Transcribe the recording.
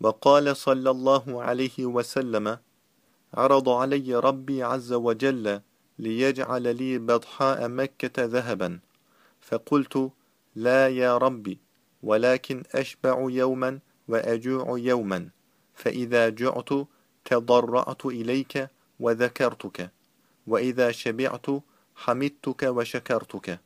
وقال صلى الله عليه وسلم عرض علي ربي عز وجل ليجعل لي بضحاء مكة ذهبا. فقلت لا يا ربي ولكن أشبع يوما وأجوع يوما. فإذا جعت تضرعت إليك وذكرتك وإذا شبعت حمدتك وشكرتك.